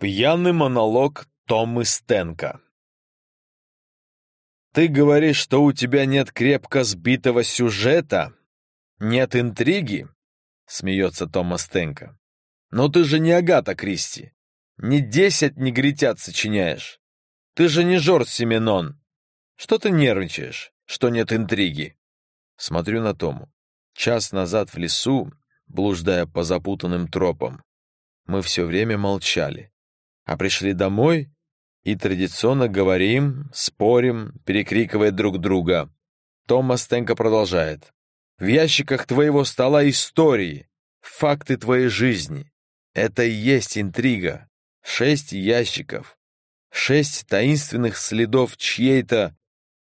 Пьяный монолог Томы Стенка «Ты говоришь, что у тебя нет крепко сбитого сюжета? Нет интриги?» — смеется Тома Стенка. «Но ты же не Агата Кристи. Не десять негритят сочиняешь. Ты же не Жорж Семенон. Что ты нервничаешь, что нет интриги?» Смотрю на Тому. Час назад в лесу, блуждая по запутанным тропам, мы все время молчали а пришли домой и традиционно говорим, спорим, перекрикивая друг друга. Томас Тенко продолжает. «В ящиках твоего стола истории, факты твоей жизни. Это и есть интрига. Шесть ящиков, шесть таинственных следов чьей-то,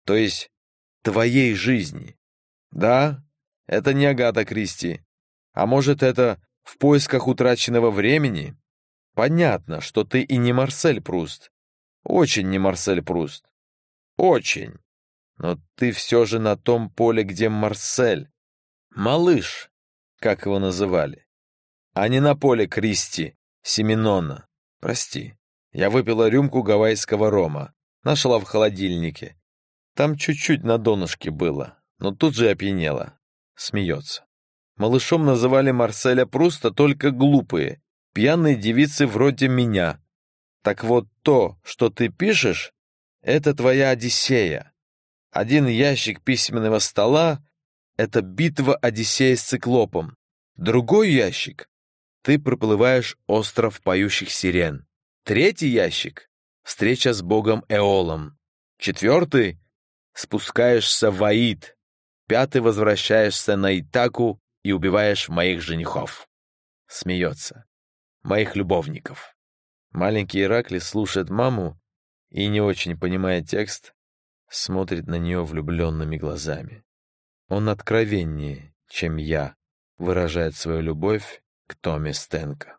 то есть твоей жизни. Да, это не Агата Кристи. А может, это в поисках утраченного времени? Понятно, что ты и не Марсель Пруст. Очень не Марсель Пруст. Очень. Но ты все же на том поле, где Марсель. Малыш, как его называли. А не на поле Кристи, Семенона. Прости. Я выпила рюмку гавайского рома. Нашла в холодильнике. Там чуть-чуть на донышке было, но тут же опьянела. Смеется. Малышом называли Марселя Пруста только глупые, пьяные девицы вроде меня. Так вот то, что ты пишешь, это твоя Одиссея. Один ящик письменного стола — это битва Одиссея с циклопом. Другой ящик — ты проплываешь остров поющих сирен. Третий ящик — встреча с богом Эолом. Четвертый — спускаешься в Аид. Пятый — возвращаешься на Итаку и убиваешь моих женихов. Смеется моих любовников. Маленький Иракли слушает маму и, не очень понимая текст, смотрит на нее влюбленными глазами. Он откровеннее, чем я, выражает свою любовь к Томе Стенко.